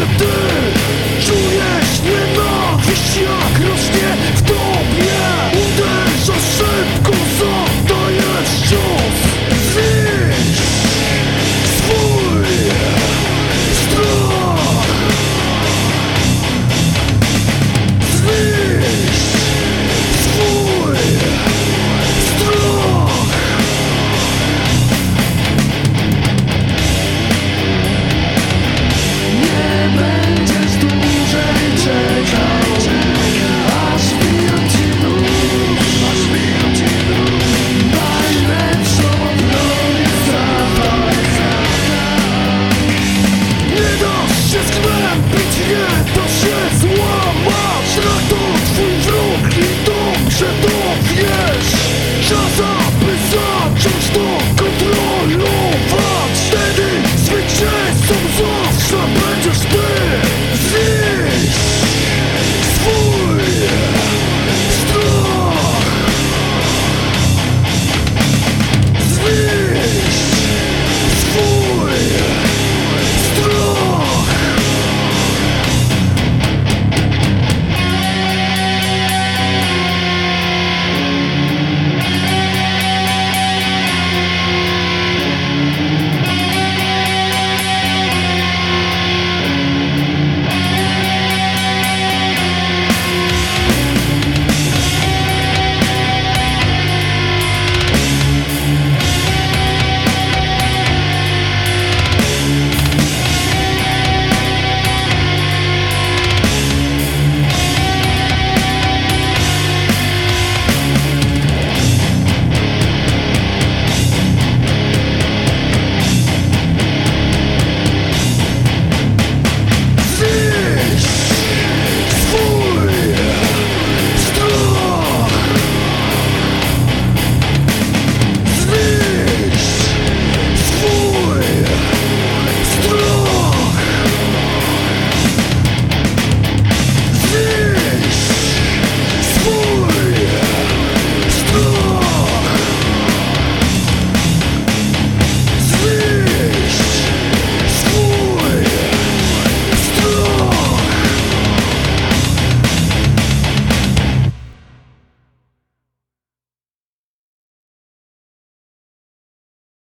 to do Just